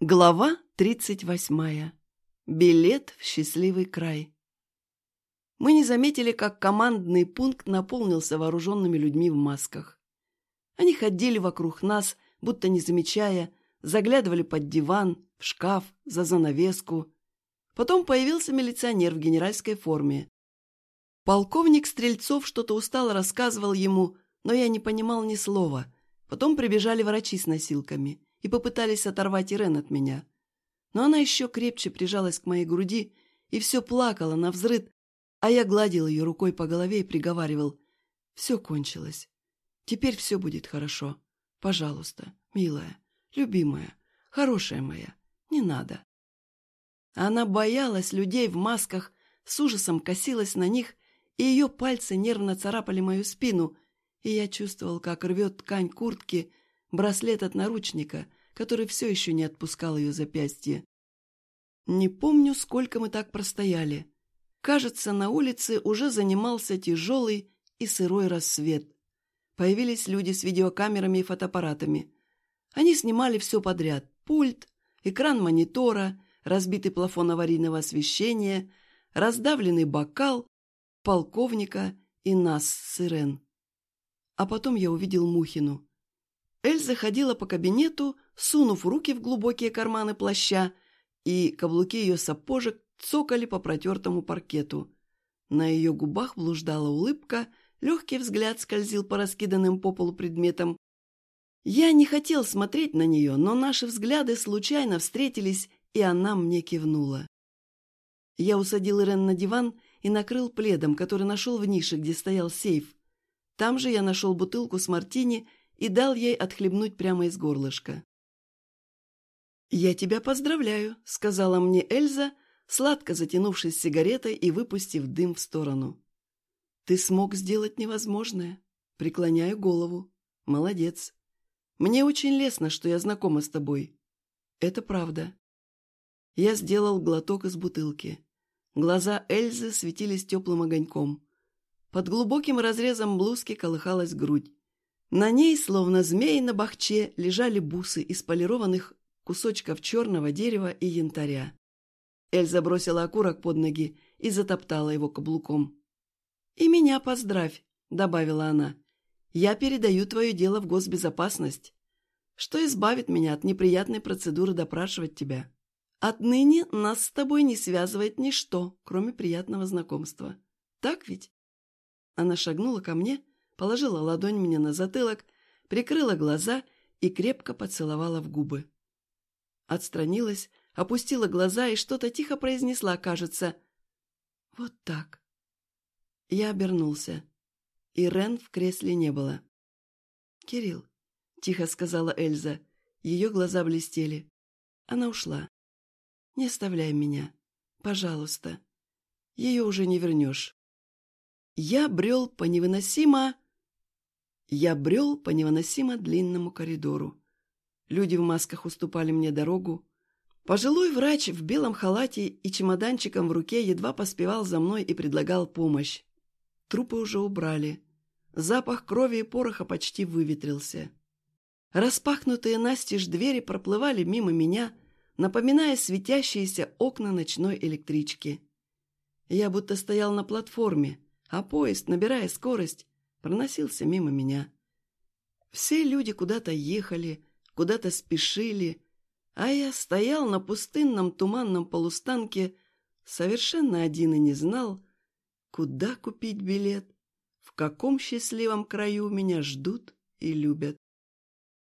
Глава 38. Билет в счастливый край. Мы не заметили, как командный пункт наполнился вооруженными людьми в масках. Они ходили вокруг нас, будто не замечая, заглядывали под диван, в шкаф, за занавеску. Потом появился милиционер в генеральской форме. Полковник Стрельцов что-то устало рассказывал ему, но я не понимал ни слова. Потом прибежали врачи с носилками и попытались оторвать Ирен от меня. Но она еще крепче прижалась к моей груди и все плакала на взрыд, а я гладил ее рукой по голове и приговаривал. «Все кончилось. Теперь все будет хорошо. Пожалуйста, милая, любимая, хорошая моя, не надо». Она боялась людей в масках, с ужасом косилась на них, и ее пальцы нервно царапали мою спину, и я чувствовал, как рвет ткань куртки, браслет от наручника, который все еще не отпускал ее запястье. Не помню, сколько мы так простояли. Кажется, на улице уже занимался тяжелый и сырой рассвет. Появились люди с видеокамерами и фотоаппаратами. Они снимали все подряд. Пульт, экран монитора, разбитый плафон аварийного освещения, раздавленный бокал, полковника и нас с Ирен. А потом я увидел Мухину. Эльза ходила по кабинету, сунув руки в глубокие карманы плаща, и каблуки ее сапожек цокали по протертому паркету. На ее губах блуждала улыбка, легкий взгляд скользил по раскиданным по полу предметам. Я не хотел смотреть на нее, но наши взгляды случайно встретились, и она мне кивнула. Я усадил Ирен на диван и накрыл пледом, который нашел в нише, где стоял сейф. Там же я нашел бутылку с мартини и дал ей отхлебнуть прямо из горлышка. «Я тебя поздравляю», — сказала мне Эльза, сладко затянувшись сигаретой и выпустив дым в сторону. «Ты смог сделать невозможное. Преклоняю голову. Молодец. Мне очень лестно, что я знакома с тобой. Это правда». Я сделал глоток из бутылки. Глаза Эльзы светились теплым огоньком. Под глубоким разрезом блузки колыхалась грудь. На ней, словно змеи на бахче, лежали бусы из полированных кусочков черного дерева и янтаря. Эльза бросила окурок под ноги и затоптала его каблуком. «И меня поздравь», — добавила она. «Я передаю твое дело в госбезопасность, что избавит меня от неприятной процедуры допрашивать тебя. Отныне нас с тобой не связывает ничто, кроме приятного знакомства. Так ведь?» Она шагнула ко мне, положила ладонь мне на затылок, прикрыла глаза и крепко поцеловала в губы отстранилась, опустила глаза и что-то тихо произнесла, кажется. «Вот так». Я обернулся. И Рен в кресле не было. «Кирилл», — тихо сказала Эльза. Ее глаза блестели. Она ушла. «Не оставляй меня. Пожалуйста. Ее уже не вернешь». Я брел по невыносимо... Я брел по невыносимо длинному коридору. Люди в масках уступали мне дорогу. Пожилой врач в белом халате и чемоданчиком в руке едва поспевал за мной и предлагал помощь. Трупы уже убрали. Запах крови и пороха почти выветрился. Распахнутые настежь двери проплывали мимо меня, напоминая светящиеся окна ночной электрички. Я будто стоял на платформе, а поезд, набирая скорость, проносился мимо меня. Все люди куда-то ехали, куда-то спешили, а я стоял на пустынном туманном полустанке, совершенно один и не знал, куда купить билет, в каком счастливом краю меня ждут и любят.